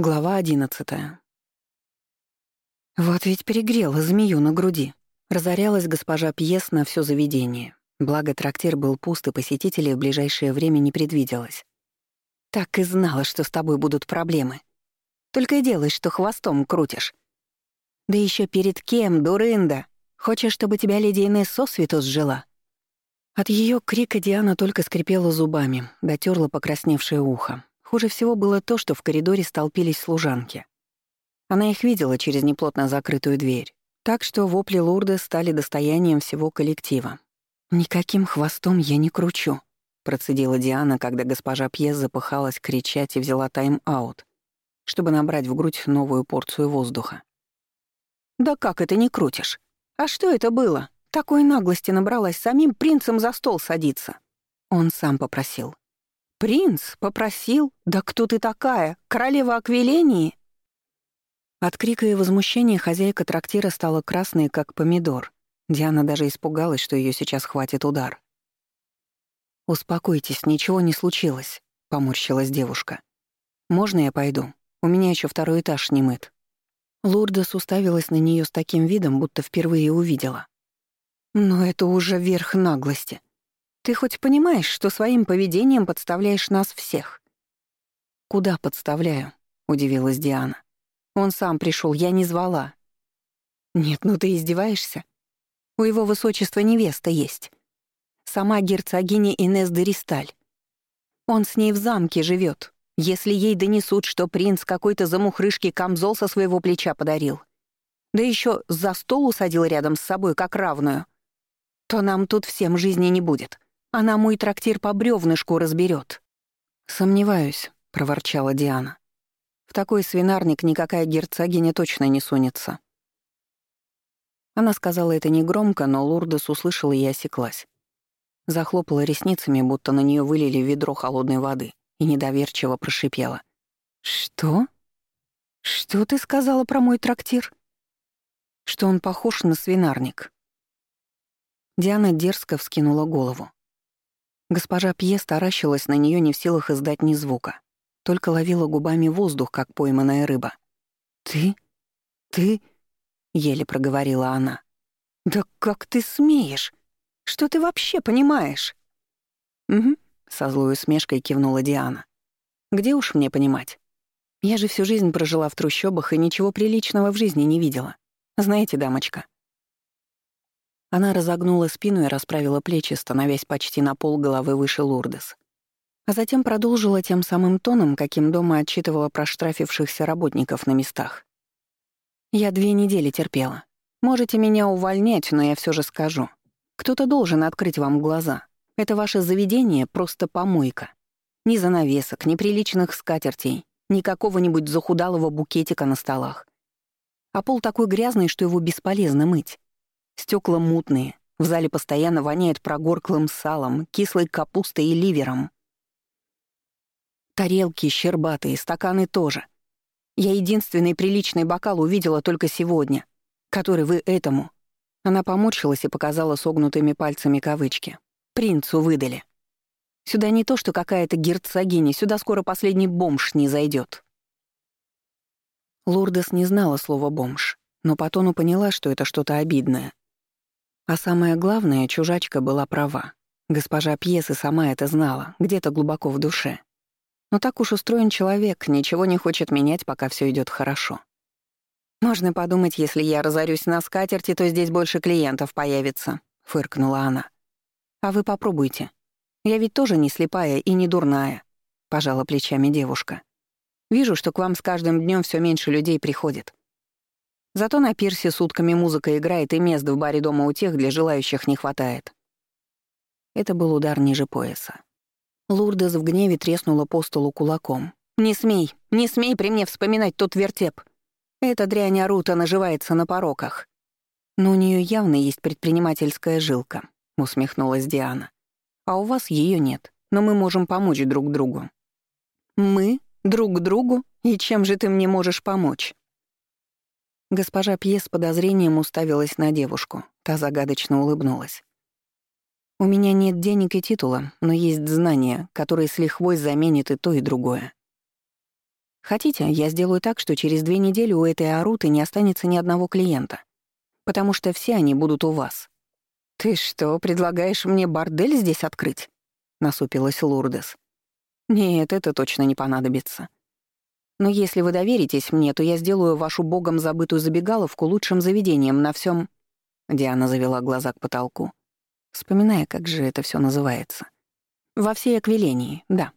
Глава одиннадцатая. Вот ведь перегрела змею на груди. Разорялась госпожа Пьес на всё заведение. Благо трактир был пуст, и посетителей в ближайшее время не предвиделось. Так и знала, что с тобой будут проблемы. Только и делаешь, что хвостом крутишь. Да ещё перед кем, дурында? Хочешь, чтобы тебя леди Инесс сосвету сжила? От её крика Диана только скрипела зубами, дотерла покрасневшее ухо. Хуже всего было то, что в коридоре столпились служанки. Она их видела через неплотно закрытую дверь, так что вопли Лурды стали достоянием всего коллектива. «Никаким хвостом я не кручу», — процедила Диана, когда госпожа Пьес запыхалась кричать и взяла тайм-аут, чтобы набрать в грудь новую порцию воздуха. «Да как это не крутишь? А что это было? Такой наглости набралась самим принцем за стол садиться». Он сам попросил. «Принц? Попросил? Да кто ты такая? Королева Аквилении?» От крика и возмущения хозяйка трактира стала красной, как помидор. Диана даже испугалась, что ее сейчас хватит удар. «Успокойтесь, ничего не случилось», — поморщилась девушка. «Можно я пойду? У меня еще второй этаж не мыт». Лурдес уставилась на нее с таким видом, будто впервые увидела. «Но это уже верх наглости. Ты хоть понимаешь, что своим поведением подставляешь нас всех?» «Куда подставляю?» — удивилась Диана. «Он сам пришел, я не звала». «Нет, ну ты издеваешься? У его высочества невеста есть. Сама герцогиня Инес де Ристаль. Он с ней в замке живет. Если ей донесут, что принц какой-то замухрышки камзол со своего плеча подарил, да еще за стол усадил рядом с собой как равную, то нам тут всем жизни не будет. Она мой трактир по бревнышку разберет. «Сомневаюсь», — проворчала Диана. «В такой свинарник никакая герцогиня точно не сунется». Она сказала это негромко, но Лурдес услышала и осеклась. Захлопала ресницами, будто на нее вылили ведро холодной воды, и недоверчиво прошипела. «Что? Что ты сказала про мой трактир?» «Что он похож на свинарник». Диана дерзко вскинула голову. Госпожа Пье таращилась на нее не в силах издать ни звука, только ловила губами воздух, как пойманная рыба. «Ты? Ты?» — еле проговорила она. «Да как ты смеешь? Что ты вообще понимаешь?» «Угу», — со злой усмешкой кивнула Диана. «Где уж мне понимать? Я же всю жизнь прожила в трущобах и ничего приличного в жизни не видела. Знаете, дамочка, она разогнула спину и расправила плечи, становясь почти на пол головы выше Лурдес. А затем продолжила тем самым тоном, каким дома отчитывала проштрафившихся работников на местах. «Я две недели терпела. Можете меня увольнять, но я все же скажу. Кто-то должен открыть вам глаза. Это ваше заведение — просто помойка. Ни занавесок, ни приличных скатертей, ни какого-нибудь захудалого букетика на столах. А пол такой грязный, что его бесполезно мыть. Стекла мутные, в зале постоянно воняет прогорклым салом, кислой капустой и ливером. Тарелки щербатые, стаканы тоже. Я единственный приличный бокал увидела только сегодня, который вы этому. Она поморщилась и показала согнутыми пальцами кавычки. Принцу выдали. Сюда не то, что какая-то герцогиня, сюда скоро последний бомж не зайдет. Лурдес не знала слова «бомж», но по тону поняла, что это что-то обидное. А самое главное, чужачка была права. Госпожа Пьесы сама это знала, где-то глубоко в душе. Но так уж устроен человек, ничего не хочет менять, пока все идет хорошо. «Можно подумать, если я разорюсь на скатерти, то здесь больше клиентов появится», — фыркнула она. «А вы попробуйте. Я ведь тоже не слепая и не дурная», — пожала плечами девушка. «Вижу, что к вам с каждым днем все меньше людей приходит. Зато на пирсе сутками музыка играет, и мест в баре дома у тех для желающих не хватает. Это был удар ниже пояса. Лурдес в гневе треснула по столу кулаком. «Не смей, не смей при мне вспоминать тот вертеп. Эта дрянь Арута наживается на пороках». «Но у нее явно есть предпринимательская жилка», — усмехнулась Диана. «А у вас ее нет, но мы можем помочь друг другу». «Мы? Друг другу? И чем же ты мне можешь помочь?» Госпожа Пье с подозрением уставилась на девушку. Та загадочно улыбнулась. «У меня нет денег и титула, но есть знания, которые с лихвой заменят и то, и другое. Хотите, я сделаю так, что через две недели у этой Аруты не останется ни одного клиента, потому что все они будут у вас». «Ты что, предлагаешь мне бордель здесь открыть?» — насупилась Лурдес. «Нет, это точно не понадобится. Но если вы доверитесь мне, то я сделаю вашу богом забытую забегаловку лучшим заведением на всем. Диана завела глаза к потолку, вспоминая, как же это все называется. «Во всей Аквилении, да».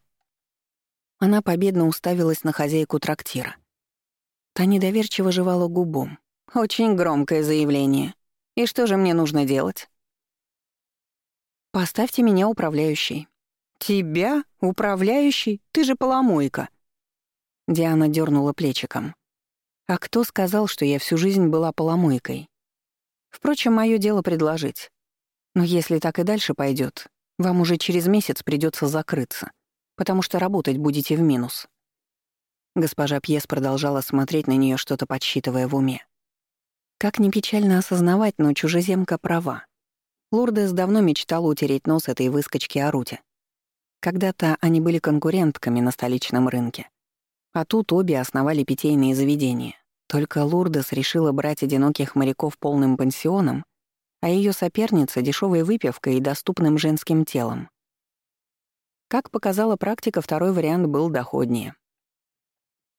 Она победно уставилась на хозяйку трактира. Та недоверчиво жевала губом. «Очень громкое заявление. И что же мне нужно делать?» «Поставьте меня управляющей». «Тебя? Управляющий? Ты же поломойка!» Диана дернула плечиком. «А кто сказал, что я всю жизнь была поломойкой? Впрочем, мое дело предложить. Но если так и дальше пойдет, вам уже через месяц придется закрыться, потому что работать будете в минус». Госпожа Пьес продолжала смотреть на нее, что-то подсчитывая в уме. Как ни печально осознавать, но чужеземка права. Лурдес давно мечтала утереть нос этой выскочки Аруте. Когда-то они были конкурентками на столичном рынке. А тут обе основали питейные заведения. Только Лурдес решила брать одиноких моряков полным пансионом, а ее соперница — дешевой выпивкой и доступным женским телом. Как показала практика, второй вариант был доходнее.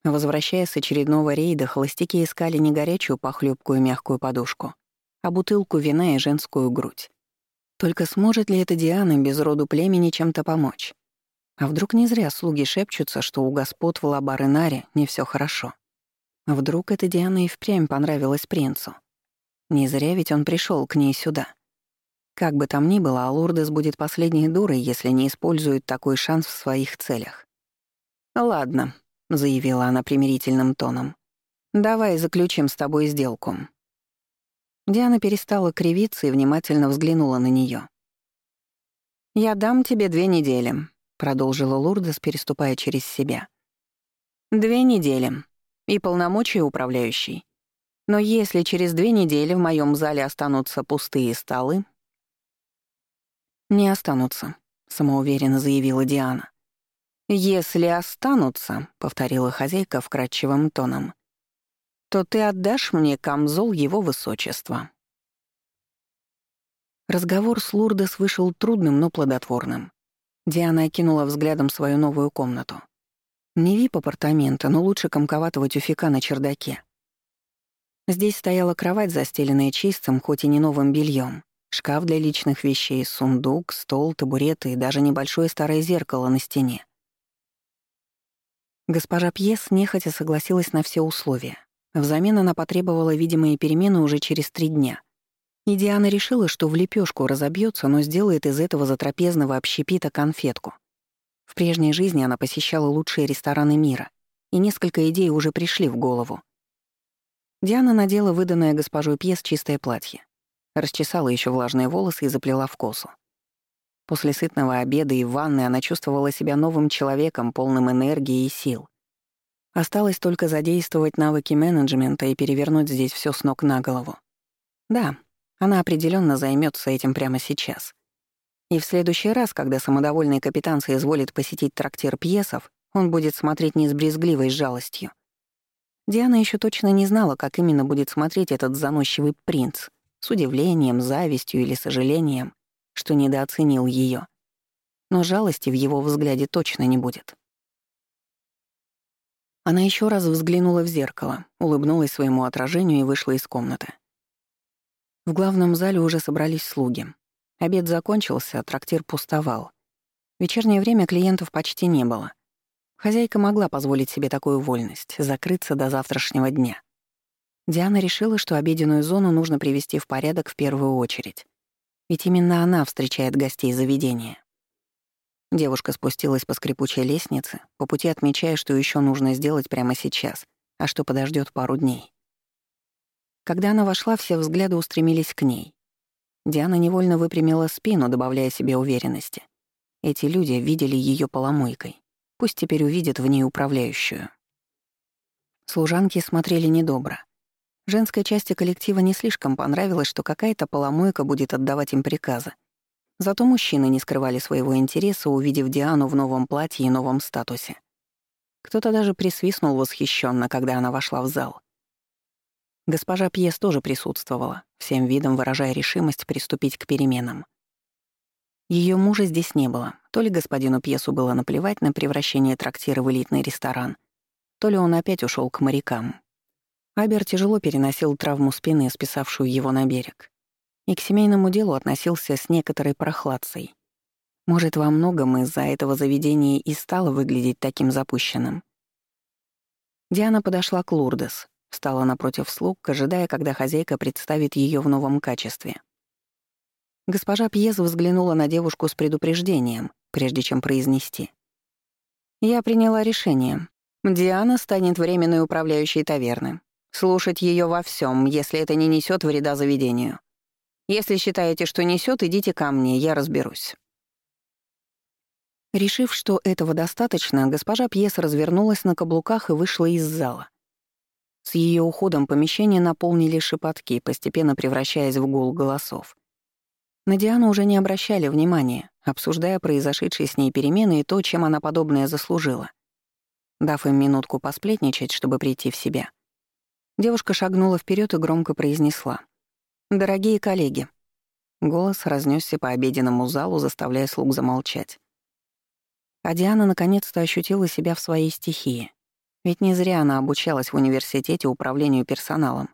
Возвращаясь с очередного рейда, холостяки искали не горячую похлебку и мягкую подушку, а бутылку вина и женскую грудь. Только сможет ли эта Диана без роду племени чем-то помочь? А вдруг не зря слуги шепчутся, что у господ в Лабаренаре не все хорошо? Вдруг эта Диана и впрямь понравилась принцу? Не зря ведь он пришел к ней сюда. Как бы там ни было, Алурдес будет последней дурой, если не использует такой шанс в своих целях. «Ладно», — заявила она примирительным тоном. «Давай заключим с тобой сделку». Диана перестала кривиться и внимательно взглянула на нее. «Я дам тебе две недели продолжила Лурдес, переступая через себя. «Две недели. И полномочия управляющей. Но если через две недели в моем зале останутся пустые столы...» «Не останутся», — самоуверенно заявила Диана. «Если останутся», — повторила хозяйка вкрадчивым тоном, «то ты отдашь мне камзол его высочества». Разговор с Лурдес вышел трудным, но плодотворным. Диана окинула взглядом свою новую комнату. Не вип-апартамента, но лучше комковатого тюфика на чердаке. Здесь стояла кровать, застеленная чистым, хоть и не новым бельем, шкаф для личных вещей, сундук, стол, табуреты и даже небольшое старое зеркало на стене. Госпожа Пьес нехотя согласилась на все условия. Взамен она потребовала видимые перемены уже через три дня — и Диана решила, что в лепешку разобьется, но сделает из этого затрапезного общепита конфетку. В прежней жизни она посещала лучшие рестораны мира, и несколько идей уже пришли в голову. Диана надела выданное госпожой Пьес чистое платье, расчесала еще влажные волосы и заплела в косу. После сытного обеда и ванны она чувствовала себя новым человеком, полным энергии и сил. Осталось только задействовать навыки менеджмента и перевернуть здесь все с ног на голову. Да, она определенно займется этим прямо сейчас. И в следующий раз, когда самодовольный капитан соизволит посетить трактир пьесов, он будет смотреть не с брезгливой жалостью. Диана еще точно не знала, как именно будет смотреть этот заносчивый принц, с удивлением, завистью или сожалением, что недооценил ее. Но жалости в его взгляде точно не будет. Она еще раз взглянула в зеркало, улыбнулась своему отражению и вышла из комнаты. В главном зале уже собрались слуги. Обед закончился, а трактир пустовал. Вечернее время клиентов почти не было. Хозяйка могла позволить себе такую вольность — закрыться до завтрашнего дня. Диана решила, что обеденную зону нужно привести в порядок в первую очередь. Ведь именно она встречает гостей заведения. Девушка спустилась по скрипучей лестнице, по пути отмечая, что еще нужно сделать прямо сейчас, а что подождет пару дней. Когда она вошла, все взгляды устремились к ней. Диана невольно выпрямила спину, добавляя себе уверенности. Эти люди видели ее поломойкой. Пусть теперь увидят в ней управляющую. Служанки смотрели недобро. Женской части коллектива не слишком понравилось, что какая-то поломойка будет отдавать им приказы. Зато мужчины не скрывали своего интереса, увидев Диану в новом платье и новом статусе. Кто-то даже присвистнул восхищенно, когда она вошла в зал. Госпожа Пьес тоже присутствовала, всем видом выражая решимость приступить к переменам. Ее мужа здесь не было. То ли господину Пьесу было наплевать на превращение трактира в элитный ресторан, то ли он опять ушел к морякам. Абер тяжело переносил травму спины, списавшую его на берег. И к семейному делу относился с некоторой прохладцей. Может, во многом из-за этого заведение и стало выглядеть таким запущенным. Диана подошла к Лурдес, встала напротив слуг, ожидая, когда хозяйка представит ее в новом качестве. Госпожа Пьез взглянула на девушку с предупреждением, прежде чем произнести. «Я приняла решение. Диана станет временной управляющей таверны. Слушать ее во всем, если это не несет вреда заведению. Если считаете, что несет, идите ко мне, я разберусь». Решив, что этого достаточно, госпожа Пьес развернулась на каблуках и вышла из зала. С ее уходом помещение наполнили шепотки, постепенно превращаясь в гул голосов. На Диану уже не обращали внимания, обсуждая произошедшие с ней перемены и то, чем она подобное заслужила. Дав им минутку посплетничать, чтобы прийти в себя, девушка шагнула вперед и громко произнесла. «Дорогие коллеги». Голос разнесся по обеденному залу, заставляя слуг замолчать. А Диана наконец-то ощутила себя в своей стихии. Ведь не зря она обучалась в университете управлению персоналом.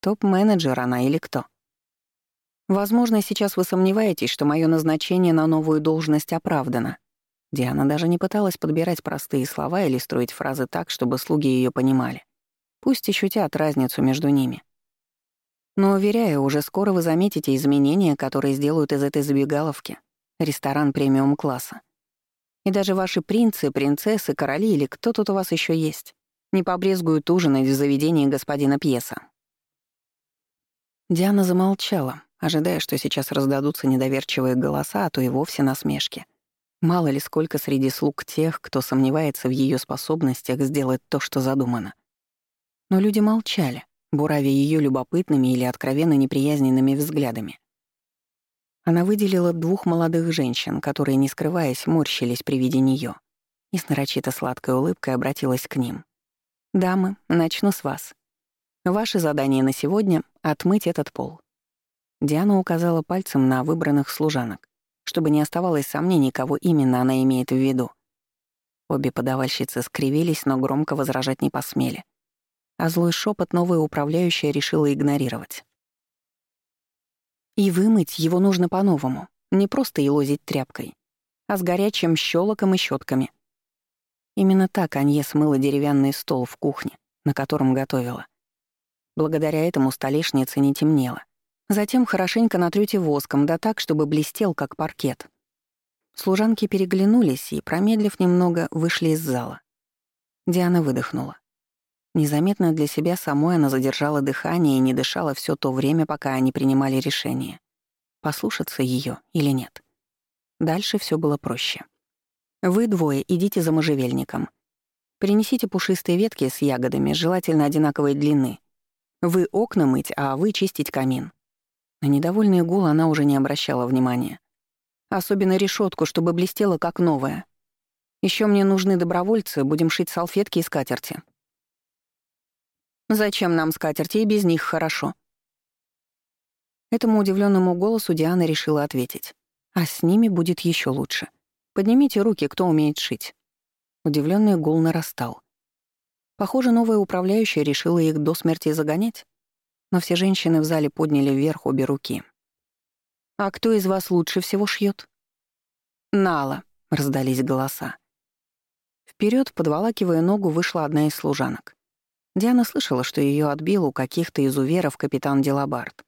Топ-менеджер она или кто? Возможно, сейчас вы сомневаетесь, что мое назначение на новую должность оправдано. Диана даже не пыталась подбирать простые слова или строить фразы так, чтобы слуги ее понимали. Пусть ощутят разницу между ними. Но, уверяю, уже скоро вы заметите изменения, которые сделают из этой забегаловки ресторан премиум-класса. И даже ваши принцы, принцессы, короли или кто тут у вас еще есть, не побрезгуют ужинать в заведении господина Пьеса. Диана замолчала, ожидая, что сейчас раздадутся недоверчивые голоса, а то и вовсе насмешки. Мало ли сколько среди слуг тех, кто сомневается в ее способностях сделать то, что задумано. Но люди молчали, буравя ее любопытными или откровенно неприязненными взглядами. Она выделила двух молодых женщин, которые, не скрываясь, морщились при виде нее, и с нарочито сладкой улыбкой обратилась к ним. «Дамы, начну с вас. Ваше задание на сегодня — отмыть этот пол». Диана указала пальцем на выбранных служанок, чтобы не оставалось сомнений, кого именно она имеет в виду. Обе подавальщицы скривились, но громко возражать не посмели. А злой шепот новая управляющая решила игнорировать. И вымыть его нужно по-новому, не просто елозить тряпкой, а с горячим щелоком и щетками. Именно так Анье смыла деревянный стол в кухне, на котором готовила. Благодаря этому столешница не темнела. Затем хорошенько натрёте воском, да так, чтобы блестел, как паркет. Служанки переглянулись и, промедлив немного, вышли из зала. Диана выдохнула. Незаметно для себя самой она задержала дыхание и не дышала все то время, пока они принимали решение, послушаться ее или нет. Дальше все было проще. Вы двое идите за можжевельником. Принесите пушистые ветки с ягодами, желательно одинаковой длины. Вы окна мыть, а вы чистить камин. На недовольный гул она уже не обращала внимания. Особенно решетку, чтобы блестела как новая. Еще мне нужны добровольцы, будем шить салфетки и скатерти. Зачем нам скатерти, и без них хорошо?» Этому удивленному голосу Диана решила ответить. «А с ними будет еще лучше. Поднимите руки, кто умеет шить». Удивленный гул нарастал. Похоже, новая управляющая решила их до смерти загонять. Но все женщины в зале подняли вверх обе руки. «А кто из вас лучше всего шьет? «Нала», — раздались голоса. Вперед, подволакивая ногу, вышла одна из служанок. Диана слышала, что ее отбил у каких-то изуверов капитан Делабард.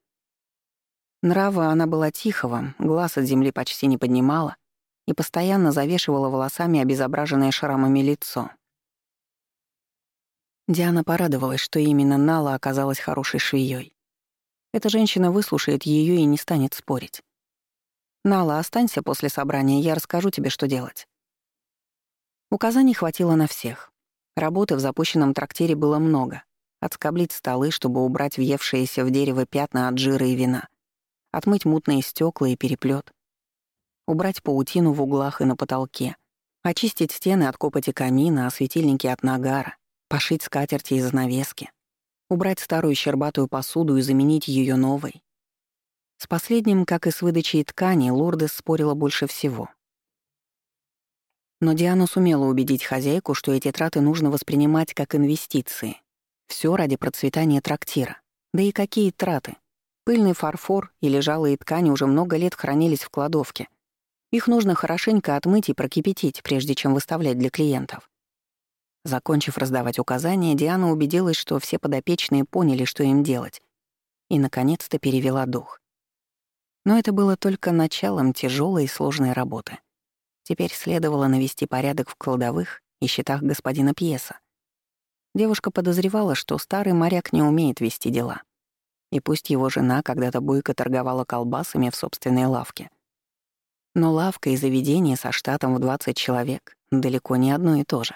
Нрава она была тихого, глаз от земли почти не поднимала и постоянно завешивала волосами обезображенное шрамами лицо. Диана порадовалась, что именно Нала оказалась хорошей швеей. Эта женщина выслушает ее и не станет спорить. «Нала, останься после собрания, я расскажу тебе, что делать». Указаний хватило на всех. Работы в запущенном трактире было много. Отскоблить столы, чтобы убрать въевшиеся в дерево пятна от жира и вина. Отмыть мутные стекла и переплет. Убрать паутину в углах и на потолке. Очистить стены от копоти камина, а светильники от нагара, пошить скатерти и занавески, убрать старую щербатую посуду и заменить ее новой. С последним, как и с выдачей ткани, Лордес спорила больше всего. Но Диана сумела убедить хозяйку, что эти траты нужно воспринимать как инвестиции. Все ради процветания трактира. Да и какие траты? Пыльный фарфор и лежалые ткани уже много лет хранились в кладовке — их нужно хорошенько отмыть и прокипятить, прежде чем выставлять для клиентов. Закончив раздавать указания, Диана убедилась, что все подопечные поняли, что им делать, и, наконец-то, перевела дух. Но это было только началом тяжелой и сложной работы. Теперь следовало навести порядок в кладовых и счетах господина Пьеса. Девушка подозревала, что старый моряк не умеет вести дела. И пусть его жена когда-то бойко торговала колбасами в собственной лавке — но лавка и заведение со штатом в 20 человек далеко не одно и то же.